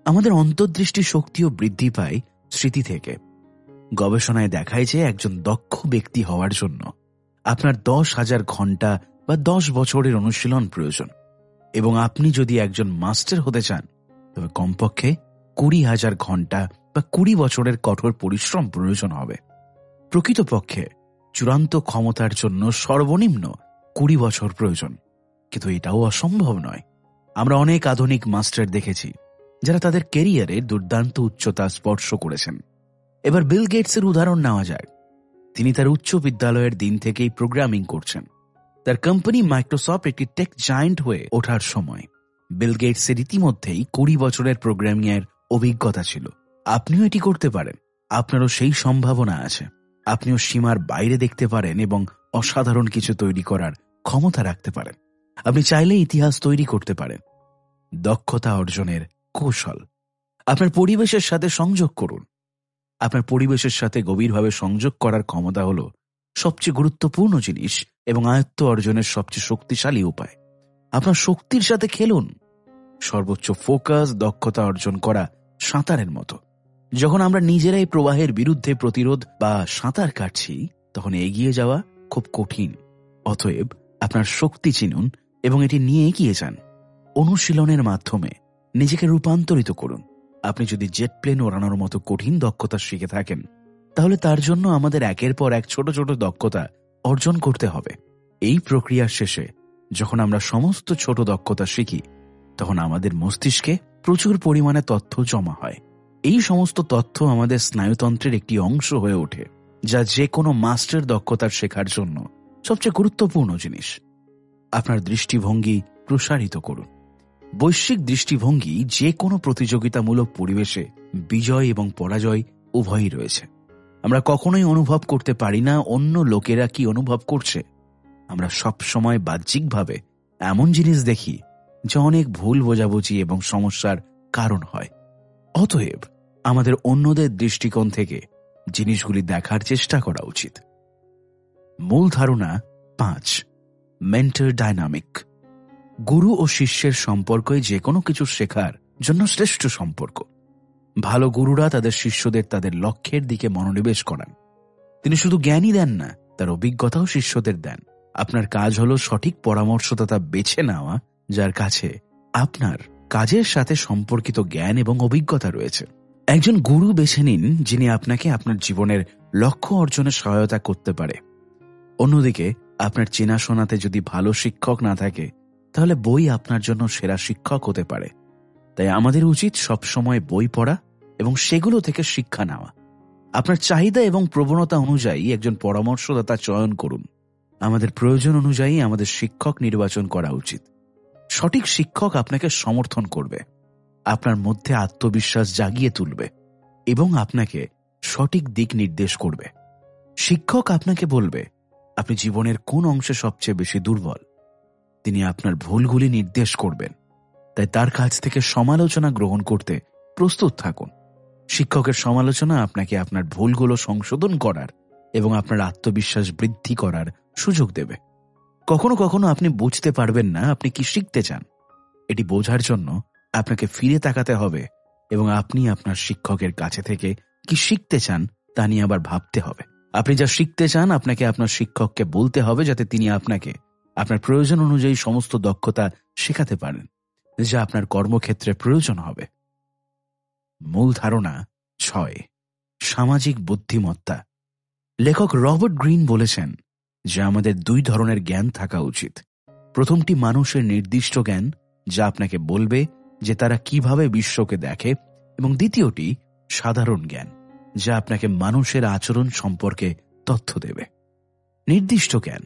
আমাদের অন্তর্দৃষ্টি শক্তিও বৃদ্ধি পায় স্মৃতি থেকে। গবেষণায় দেখায় যে একজন দক্ষ ব্যক্তি হওয়ার জন্য আপনার দশ হাজার ঘণ্টা বা দশ বছরের অনুশীলন প্রয়োজন। এবং আপনি যদি একজন মাস্টার হতে চান, তবে কমপক্ষে কুড়ি হাজার ঘণ্টা বা কুড়ি বছরের কঠোর পরিশ্রম প্রয়োজন হবে। প্রকৃতপক্ষে চূড়ান্ত ক্ষমতার জন্য সর্বনিম্ন কুড়ি বছর প্রয়োজন। কিন্তু এটাও অসম্ভব নয়। আমরা অনেক আধুনিক মাস্টার দেখেছি, যারা তাদের কেরিয়ারে দুর্দান্ত উচ্চতা স্পর্শ করেছেন। এবার বিল গেটসের উদাহরণ নেওয়া যায় তিনি তার উচ্চ বিদ্যালয়ের দিন থেকেই প্রোগ্রামিং করছেন। তার কোম্পানি মাইক্রোসফট একটি টেক জায়েন্ট হয়ে ওঠার সময়। বিল গেটসের ইতিমধ্যেই কুড়ি বছরের প্রোগ্রামিং এর অভিজ্ঞতা ছিল। আপনিও এটি করতে পারেন। আপনারও সেই সম্ভাবনা আছে। আপনিও সীমার বাইরে দেখতে পারেন এবং অসাধারণ কিছু তৈরি করার ক্ষমতা রাখতে পারেন। আপনি চাইলে ইতিহাস তৈরি করতে পারেন। দক্ষতা অর্জনের কৌশল। আপনার পরিবেশের সাথে সংযোগ করুন। আপনার পরিবেশের সাথে গভীরভাবে সংযোগ করার ক্ষমতা হল সবচেয়ে গুরুত্বপূর্ণ জিনিস এবং আয়ত্ত অর্জনের সবচেয়ে শক্তিশালী উপায়। আপনার শক্তির সাথে খেলুন। সর্বোচ্চ ফোকাস, দক্ষতা অর্জন করা সাঁতারের মতো। যখন আমরা নিজেরাই প্রবাহের বিরুদ্ধে প্রতিরোধ বা সাঁতার কাটছি, তখন এগিয়ে যাওয়া খুব কঠিন। অতএব আপনার শক্তি চিনুন এবং এটি নিয়ে এগিয়ে যান। অনুশীলনের মাধ্যমে নিজেকে রূপান্তরিত করুন। আপনি যদি জেট প্লেন ওড়ানোর মতো কঠিন দক্ষতা শিখে থাকেন, তাহলে তার জন্য আমাদের একের পর এক ছোট ছোট দক্ষতা অর্জন করতে হবে। এই প্রক্রিয়ার শেষে যখন আমরা সমস্ত ছোট দক্ষতা শিখি, তখন আমাদের মস্তিষ্কে প্রচুর পরিমাণে তথ্য জমা হয়। এই সমস্ত তথ্য আমাদের স্নায়ুতন্ত্রের একটি অংশ হয়ে ওঠে, যা যে কোনো মাস্টার দক্ষতার শেখার জন্য সবচেয়ে গুরুত্বপূর্ণ জিনিস। আপনার দৃষ্টিভঙ্গি প্রসারিত করুন। বৈশ্বিক দৃষ্টিভঙ্গি যে কোনো প্রতিযোগিতামূলক পরিবেশে বিজয় এবং পরাজয় উভয়ই রয়েছে। আমরা কখনোই অনুভব করতে পারি না অন্য লোকেরা কি অনুভব করছে। আমরা সব সময় বাহ্যিকভাবে এমন জিনিস দেখি যা অনেক ভুল বোঝাবুঝি এবং সমস্যার কারণ হয়। অতএব আমাদের অন্যদের দৃষ্টিকোণ থেকে জিনিসগুলি দেখার চেষ্টা করা উচিত। মূল ধারণা পাঁচ মেন্টার ডাইনামিক গুরু ও শিষ্যের সম্পর্কই যে কোনো কিছু শেখার জন্য শ্রেষ্ঠ সম্পর্ক। ভালো গুরুরা তাদের শিষ্যদের তাদের লক্ষ্যের দিকে মনোনিবেশ করান। তিনি শুধু জ্ঞানই দেন না, তার অভিজ্ঞতাও শিষ্যদের দেন। আপনার কাজ হল সঠিক পরামর্শদাতা বেছে নেওয়া, যার কাছে আপনার কাজের সাথে সম্পর্কিত জ্ঞান এবং অভিজ্ঞতা রয়েছে। একজন গুরু বেছে নিন, যিনি আপনাকে আপনার জীবনের লক্ষ্য অর্জনে সহায়তা করতে পারে। অন্যদিকে, আপনার চেনাশোনাতে যদি ভালো শিক্ষক না থাকে তাহলে বই আপনার জন্য সেরা শিক্ষক হতে পারে। তাই আমাদের উচিত সবসময় বই পড়া এবং সেগুলো থেকে শিক্ষা নেওয়া। আপনার চাহিদা এবং প্রবণতা অনুযায়ী একজন পরামর্শদাতা চয়ন করুন। আমাদের প্রয়োজন অনুযায়ী আমাদের শিক্ষক নির্বাচন করা উচিত। সঠিক শিক্ষক আপনাকে সমর্থন করবে। আপনার মধ্যে আত্মবিশ্বাস জাগিয়ে তুলবে এবং আপনাকে সঠিক দিক নির্দেশ করবে। শিক্ষক আপনাকে বলবে, আপনি জীবনের কোন অংশে সবচেয়ে বেশি দুর্বল? তিনি আপনার ভুলগুলি নির্দেশ করবেন। তাই তার কাছ থেকে সমালোচনা গ্রহণ করতে প্রস্তুত থাকুন। শিক্ষকের সমালোচনা আপনাকে আপনার ভুলগুলো সংশোধন করার এবং আপনার আত্মবিশ্বাস বৃদ্ধি করার সুযোগ দেবে। কখনো কখনো আপনি বুঝতে পারবেন না আপনি কি শিখতে চান। এটি বোঝার জন্য আপনাকে ফিরে তাকাতে হবে এবং আপনি আপনার শিক্ষকের কাছে থেকে কি শিখতে চান তা নিয়ে আবার ভাবতে হবে। আপনি যা শিখতে চান আপনাকে আপনার শিক্ষককে বলতে হবে যাতে তিনি আপনাকে আপনার প্রয়োজন অনুযায়ী সমস্ত দক্ষতা শেখাতে পারেন, যা আপনার কর্মক্ষেত্রে প্রয়োজন হবে। মূল ধারণা ছয়, সামাজিক বুদ্ধিমত্তা। লেখক রবার্ট গ্রিন বলেছেন যে আমাদের দুই ধরনের জ্ঞান থাকা উচিত। প্রথমটি মানুষের নির্দিষ্ট জ্ঞান, যা আপনাকে বলবে যে তারা কীভাবে বিশ্বকে দেখে, এবং দ্বিতীয়টি সাধারণ জ্ঞান, যা আপনাকে মানুষের আচরণ সম্পর্কে তথ্য দেবে। নির্দিষ্ট জ্ঞান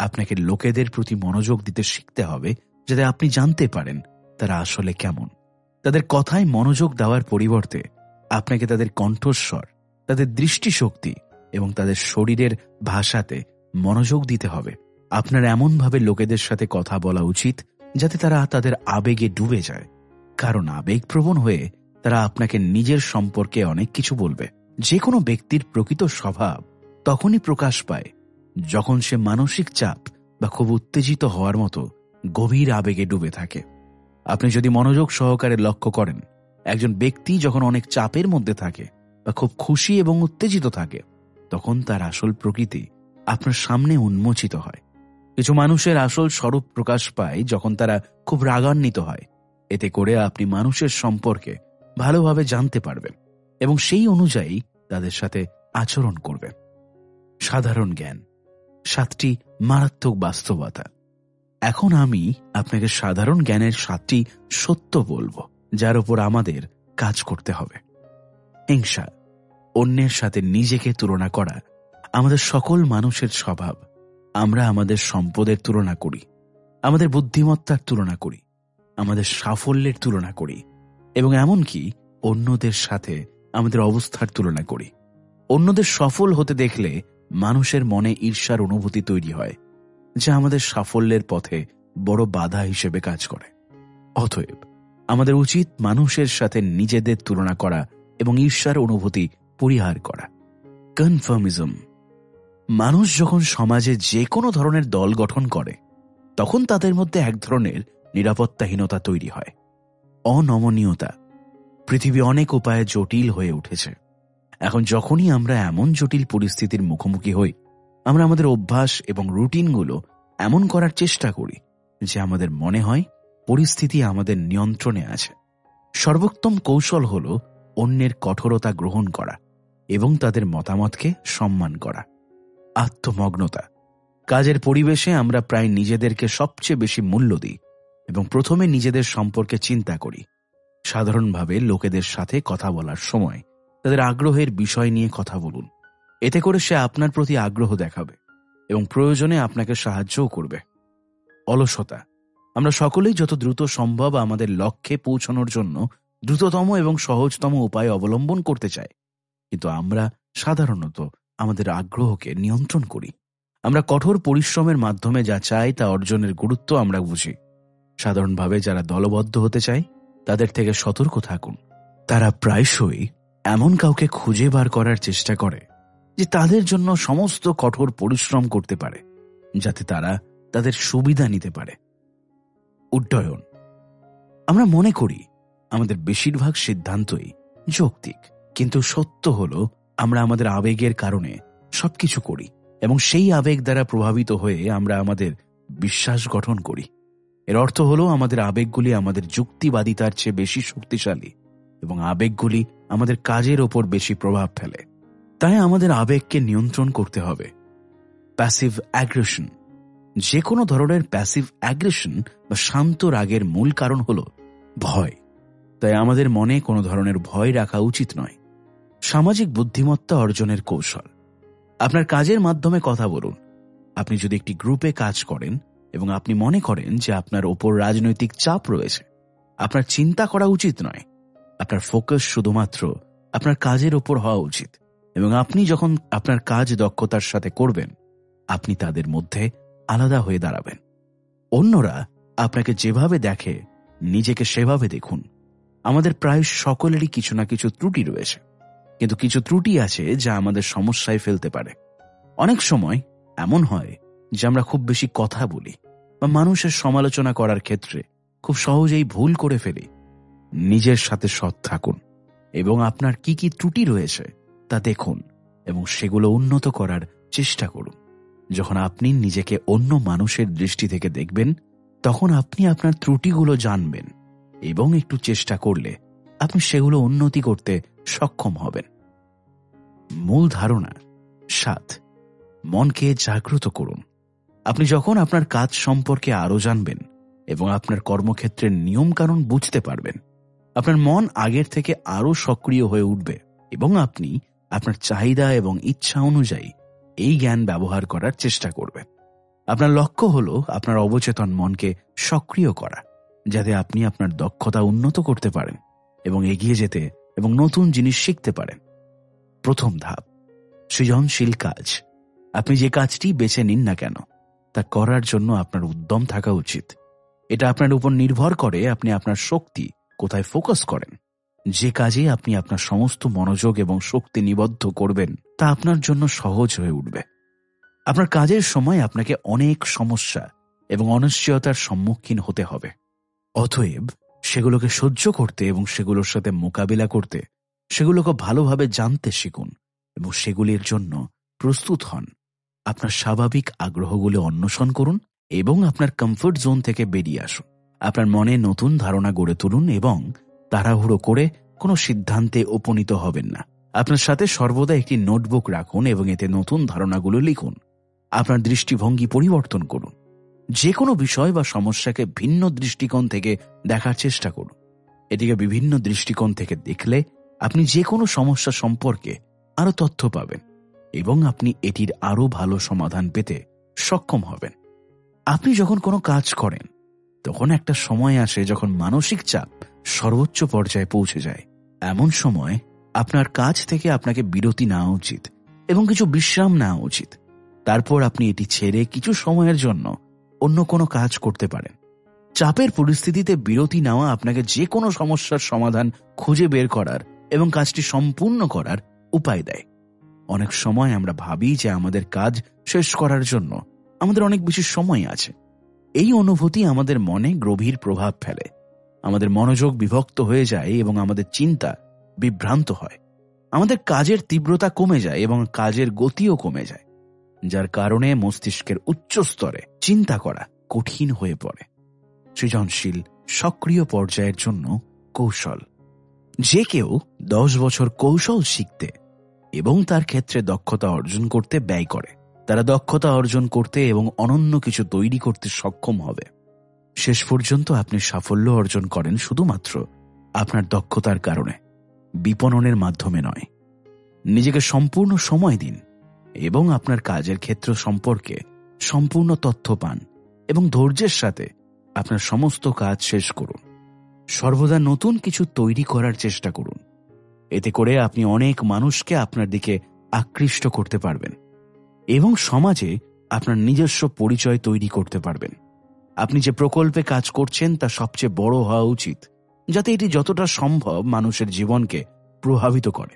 আপনাকে লোকেদের প্রতি মনোযোগ দিতে শিখতে হবে যাতে আপনি জানতে পারেন তারা আসলে কেমন। তাদের কথায় মনোযোগ দেওয়ার পরিবর্তে আপনাকে তাদের কণ্ঠস্বর, তাদের দৃষ্টিশক্তি এবং তাদের শরীরের ভাষাতে মনোযোগ দিতে হবে। আপনার এমনভাবে লোকেদের সাথে কথা বলা উচিত যাতে তারা তাদের আবেগে ডুবে যায়। কারণ আবেগপ্রবণ হয়ে তারা আপনাকে নিজের সম্পর্কে অনেক কিছু বলবে। যে কোনো ব্যক্তির প্রকৃত স্বভাব তখনই প্রকাশ পায় যখন সে মানসিক চাপ বা খুব উত্তেজিত হওয়ার মতো গভীর আবেগে ডুবে থাকে। আপনি যদি মনোযোগ সহকারে লক্ষ্য করেন, একজন ব্যক্তি যখন অনেক চাপের মধ্যে থাকে বা খুব খুশি এবং উত্তেজিত থাকে, তখন তার আসল প্রকৃতি আপনার সামনে উন্মোচিত হয়। কিছু মানুষের আসল স্বরূপ প্রকাশ পায় যখন তারা খুব রাগান্বিত হয়। এতে করে আপনি মানুষের সম্পর্কে ভালোভাবে জানতে পারবেন এবং সেই অনুযায়ী তাদের সাথে আচরণ করবেন। সাধারণ জ্ঞান। সাতটি মারাত্মক বাস্তবতা। এখন আমি আপনাকে সাধারণ জ্ঞানের সাতটি সত্য বলব, যার উপর আমাদের কাজ করতে হবে। হিংসা অন্যের সাথে নিজেকে তুলনা করা আমাদের সকল মানুষের স্বভাব। আমরা আমাদের সম্পদের তুলনা করি, আমাদের বুদ্ধিমত্তার তুলনা করি, আমাদের সাফল্যের তুলনা করি, এবং এমনকি অন্যদের সাথে আমাদের অবস্থার তুলনা করি। অন্যদের সফল হতে দেখলে মানুষের মনে ঈর্ষার অনুভূতি তৈরি হয়, যা আমাদের সাফল্যের পথে বড় বাধা হিসেবে কাজ করে। অতএব, আমাদের উচিত মানুষের সাথে নিজেদের তুলনা করা এবং ঈর্ষার অনুভূতি পরিহার করা। কনফার্মিজম। মানুষ যখন সমাজে যে কোনো ধরনের দল গঠন করে, তখন তাদের মধ্যে এক ধরনের নিরাপত্তাহীনতা তৈরি হয়। অনমনীয়তা। পৃথিবী অনেক উপায়ে জটিল হয়ে উঠেছে। এখন যখনই আমরা এমন জটিল পরিস্থিতির মুখোমুখি হই, আমরা আমাদের অভ্যাস এবং রুটিনগুলো এমন করার চেষ্টা করি যে আমাদের মনে হয় পরিস্থিতি আমাদের নিয়ন্ত্রণে আছে। সর্বোত্তম কৌশল হল অন্যের কঠোরতা গ্রহণ করা এবং তাদের মতামতকে সম্মান করা। আত্মমগ্নতা। কাজের পরিবেশে আমরা প্রায় নিজেদেরকে সবচেয়ে বেশি মূল্য দিই এবং প্রথমে নিজেদের সম্পর্কে চিন্তা করি। সাধারণভাবে লোকেদের সাথে কথা বলার সময় তাদের আগ্রহের বিষয় নিয়ে কথা বলুন। এতে করে সে আপনার প্রতি আগ্রহ দেখাবে এবং প্রয়োজনে আপনাকে সাহায্যও করবে। অলসতা। আমরা সকলেই যত দ্রুত সম্ভব আমাদের লক্ষ্যে পৌঁছানোর জন্য দ্রুততম এবং সহজতম উপায় অবলম্বন করতে চাই। কিন্তু আমরা সাধারণত আমাদের আগ্রহকে নিয়ন্ত্রণ করি। আমরা কঠোর পরিশ্রমের মাধ্যমে যা চাই তা অর্জনের গুরুত্ব আমরা বুঝি। সাধারণভাবে যারা দলবদ্ধ হতে চায়, তাদের থেকে সতর্ক থাকুন। তারা প্রায়শই এমন কাউকে খুঁজে বার করার চেষ্টা করে যে তাদের জন্য সমস্ত কঠোর পরিশ্রম করতে পারে, যাতে তারা তাদের সুবিধা নিতে পারে। উড্ডয়ন। আমরা মনে করি, আমাদের বেশিরভাগ সিদ্ধান্তই যৌক্তিক, কিন্তু সত্য হল, আমরা আমাদের আবেগের কারণে সবকিছু করি এবং সেই আবেগ দ্বারা প্রভাবিত হয়ে আমরা আমাদের বিশ্বাস গঠন করি। এর অর্থ হলো, আমাদের আবেগগুলি আমাদের যুক্তিবাদিতার চেয়ে বেশি শক্তিশালী। এবং আবেগগুলি আমাদের কাজের ওপর বেশি প্রভাব ফেলে। তাই আমাদের আবেগকে নিয়ন্ত্রণ করতে হবে। প্যাসিভ অ্যাগ্রেশন যে কোনো ধরনের প্যাসিভ অ্যাগ্রেশন বা শান্ত রাগের মূল কারণ হল ভয়। তাই আমাদের মনে কোনো ধরনের ভয় রাখা উচিত নয়। সামাজিক বুদ্ধিমত্তা অর্জনের কৌশল। আপনার কাজের মাধ্যমে কথা বলুন। আপনি যদি একটি গ্রুপে কাজ করেন এবং আপনি মনে করেন যে আপনার ওপর রাজনৈতিক চাপ রয়েছে, আপনার চিন্তা করা উচিত নয়। আপনার ফোকাস শুধুমাত্র আপনার কাজের ওপর হওয়া উচিত। এবং আপনি যখন আপনার কাজ দক্ষতার সাথে করবেন, আপনি তাদের মধ্যে আলাদা হয়ে দাঁড়াবেন। অন্যরা আপনাকে যেভাবে দেখে, নিজেকে সেভাবে দেখুন। আমাদের প্রায় সকলেরই কিছু না কিছু ত্রুটি রয়েছে। কিন্তু কিছু ত্রুটি আছে যা আমাদের সমস্যায় ফেলতে পারে। অনেক সময় এমন হয় যে আমরা খুব বেশি কথা বলি বা মানুষের সমালোচনা করার ক্ষেত্রে খুব সহজেই ভুল করে ফেলি। নিজের সাথে সৎ থাকুন। এবং আপনার কি কি ত্রুটি রয়েছে, তা দেখুন এবং সেগুলো উন্নত করার চেষ্টা করুন। যখন আপনি নিজেকে অন্য মানুষের দৃষ্টি থেকে দেখবেন, তখন আপনি আপনার ত্রুটিগুলো জানবেন এবং একটু চেষ্টা করলে আপনি সেগুলো উন্নতি করতে সক্ষম হবেন। মূল ধারণা সাত, মনকে জাগ্রত করুন। আপনি যখন আপনার কাজ সম্পর্কে আরও জানবেন এবং আপনার কর্মক্ষেত্রের নিয়মকানুন বুঝতে পারবেন আপনার মন আগের থেকে আরও সক্রিয় হয়ে উঠবে এবং আপনি আপনার চাহিদা এবং ইচ্ছা অনুযায়ী এই জ্ঞান ব্যবহার করার চেষ্টা করবেন। আপনার লক্ষ্য হল আপনার অবচেতন মনকে সক্রিয় করা, যাতে আপনি আপনার দক্ষতা উন্নত করতে পারেন এবং এগিয়ে যেতে এবং নতুন জিনিস শিখতে পারেন। প্রথম ধাপ, সৃজনশীল কাজ। আপনি যে কাজটি বেছে নিন না কেন, তা করার জন্য আপনার উদ্যম থাকা উচিত। এটা আপনার উপর নির্ভর করে আপনি আপনার শক্তি কোথায় ফোকাস করেন? যে কাজে আপনি আপনার সমস্ত মনোযোগ এবং শক্তি নিবদ্ধ করবেন, তা আপনার জন্য সহজ হয়ে উঠবে। আপনার কাজের সময় আপনাকে অনেক সমস্যা এবং অনিশ্চয়তার সম্মুখীন হতে হবে। অতএব, সেগুলোকে সহ্য করতে এবং সেগুলোর সাথে মোকাবিলা করতে সেগুলোকে ভালোভাবে জানতে শিখুন এবং সেগুলির জন্য প্রস্তুত হন। আপনার স্বাভাবিক আগ্রহগুলি অন্বেষণ করুন এবং আপনার কমফোর্ট জোন থেকে বেরিয়ে আসুন। আপনার মনে নতুন ধারণা গড়ে তুলুন এবং তাড়াহুড়ো করে কোনো সিদ্ধান্তে উপনীত হবেন না। আপনার সাথে সর্বদা একটি নোটবুক রাখুন এবং এতে নতুন ধারণাগুলো লিখুন। আপনার দৃষ্টিভঙ্গি পরিবর্তন করুন। যে কোনো বিষয় বা সমস্যাকে ভিন্ন দৃষ্টিকোণ থেকে দেখার চেষ্টা করুন। এটিকে বিভিন্ন দৃষ্টিকোণ থেকে দেখলে আপনি যে কোনো সমস্যা সম্পর্কে আরও তথ্য পাবেন এবং আপনি এটির আরও ভালো সমাধান পেতে সক্ষম হবেন। আপনি যখন কোনো কাজ করেন তখন একটা সময় আসে যখন মানসিক চাপ সর্বোচ্চ পর্যায়ে পৌঁছে যায়। এমন সময় আপনার কাজ থেকে আপনাকে বিরতি নেওয়া উচিত এবং কিছু বিশ্রাম নেওয়া উচিত। তারপর আপনি এটি ছেড়ে কিছু সময়ের জন্য অন্য কোনো কাজ করতে পারেন। চাপের পরিস্থিতিতে বিরতি নেওয়া আপনাকে যে কোনো সমস্যার সমাধান খুঁজে বের করার এবং কাজটি সম্পূর্ণ করার উপায় দেয়। অনেক সময় আমরা ভাবি যে আমাদের কাজ শেষ করার জন্য আমাদের অনেক বেশি সময় আছে। এই অনুভূতি আমাদের মনে গভীর প্রভাব ফেলে। আমাদের মনোযোগ বিভক্ত হয়ে যায় এবং আমাদের চিন্তা বিভ্রান্ত হয়। আমাদের কাজের তীব্রতা কমে যায় এবং কাজের গতিও কমে যায়, যার কারণে মস্তিষ্কের উচ্চ স্তরে চিন্তা করা কঠিন হয়ে পড়ে। সৃজনশীল, সক্রিয় পর্যায়ের জন্য কৌশল। যে কেউ দশ বছর কৌশল শিখতে এবং তার ক্ষেত্রে দক্ষতা অর্জন করতে ব্যয় করে। তারা দক্ষতা অর্জন করতে এবং অনন্য কিছু তৈরি করতে সক্ষম হবে। শেষ পর্যন্ত আপনি সাফল্য অর্জন করেন শুধুমাত্র আপনার দক্ষতার কারণে, বিপণনের মাধ্যমে নয়। নিজেকে সম্পূর্ণ সময় দিন এবং আপনার কাজের ক্ষেত্র সম্পর্কে সম্পূর্ণ তথ্য পান এবং ধৈর্যের সাথে আপনার সমস্ত কাজ শেষ করুন। সর্বদা নতুন কিছু তৈরি করার চেষ্টা করুন। এতে করে আপনি অনেক মানুষকে আপনার দিকে আকৃষ্ট করতে পারবেন। এবং সমাজে আপনার নিজস্ব পরিচয় তৈরি করতে পারবেন। আপনি যে প্রকল্পে কাজ করছেন তা সবচেয়ে বড় হওয়া উচিত, যাতে এটি যতটা সম্ভব মানুষের জীবনকে প্রভাবিত করে।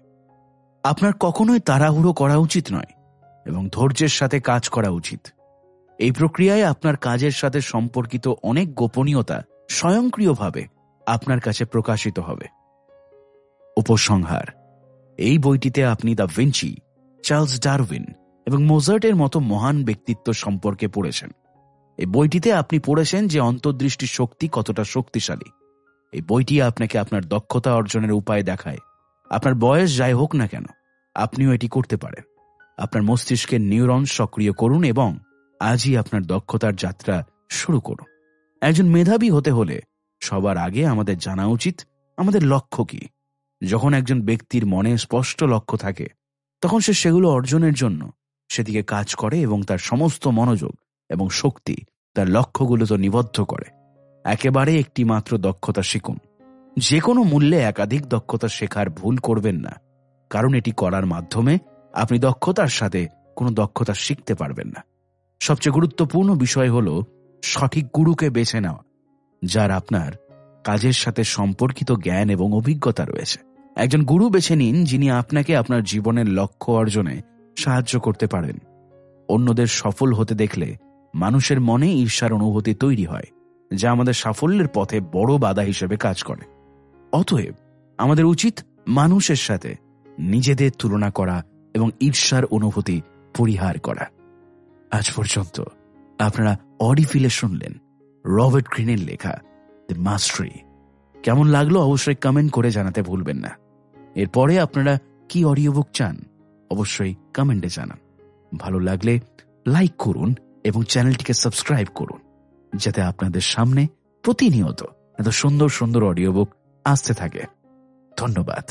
আপনার কখনোই তাড়াহুড়ো করা উচিত নয় এবং ধৈর্যের সাথে কাজ করা উচিত। এই প্রক্রিয়ায় আপনার কাজের সাথে সম্পর্কিত অনেক গোপনীয়তা স্বয়ংক্রিয়ভাবে আপনার কাছে প্রকাশিত হবে। উপসংহার। এই বইটিতে আপনি দ্য ভিঞ্চি, চার্লস ডারউইন এবং মোজার্টের মতো মহান ব্যক্তিত্ব সম্পর্কে পড়েছেন। এই বইটিতে আপনি পড়েছেন যে অন্তর্দৃষ্টি শক্তি কতটা শক্তিশালী। এই বইটি আপনাকে আপনার দক্ষতা অর্জনের উপায় দেখায়। আপনার বয়স যাই হোক না কেন, আপনিও এটি করতে পারেন। আপনার মস্তিষ্কের নিউরন সক্রিয় করুন এবং আজই আপনার দক্ষতার যাত্রা শুরু করুন। একজন মেধাবী হতে হলে সবার আগে আমাদের জানা উচিত, আমাদের লক্ষ্য কি। যখন একজন ব্যক্তির মনে স্পষ্ট লক্ষ্য থাকে, তখন সে সেগুলো অর্জনের জন্য সেদিকে কাজ করে এবং তার সমস্ত মনোযোগ এবং শক্তি তার লক্ষ্যগুলোতে নিবদ্ধ করে। একেবারে একটি মাত্র দক্ষতা শিখুন। যে কোনো মূল্যে একাধিক দক্ষতা শেখার ভুল করবেন না। কারণ এটি করার মাধ্যমে আপনি দক্ষতার সাথে কোনো দক্ষতা শিখতে পারবেন না। সবচেয়ে গুরুত্বপূর্ণ বিষয় হল সঠিক গুরুকে বেছে নেওয়া, যার আপনার কাজের সাথে সম্পর্কিত জ্ঞান এবং অভিজ্ঞতা রয়েছে। একজন গুরু বেছে নিন যিনি আপনাকে আপনার জীবনের লক্ষ্য অর্জনে সাহায্য করতে পারেন। অন্যদের সফল হতে দেখলে মানুষের মনে ঈর্ষার অনুভূতি তৈরি হয়, যা আমাদের সাফল্যের পথে বড় বাধা হিসেবে কাজ করে। অতএব আমাদের উচিত মানুষের সাথে নিজেদের তুলনা করা এবং ঈর্ষার অনুভূতি পরিহার করা। আজ পর্যন্ত আপনারা অডিফিলে শুনলেন রবার্ট গ্রিনের লেখা দ্য মাস্ট্রি কেমন লাগল অবশ্যই কমেন্ট করে জানাতে ভুলবেন না। এরপরে আপনারা কি অডিও বুক চান? অবশ্যই কমেন্টে জানান। ভালো লাগলে লাইক করুন এবং চ্যানেলটিকে সাবস্ক্রাইব করুন, যাতে আপনাদের সামনে প্রতিনিয়ত এত সুন্দর সুন্দর অডিও বুক আসতে থাকে। ধন্যবাদ।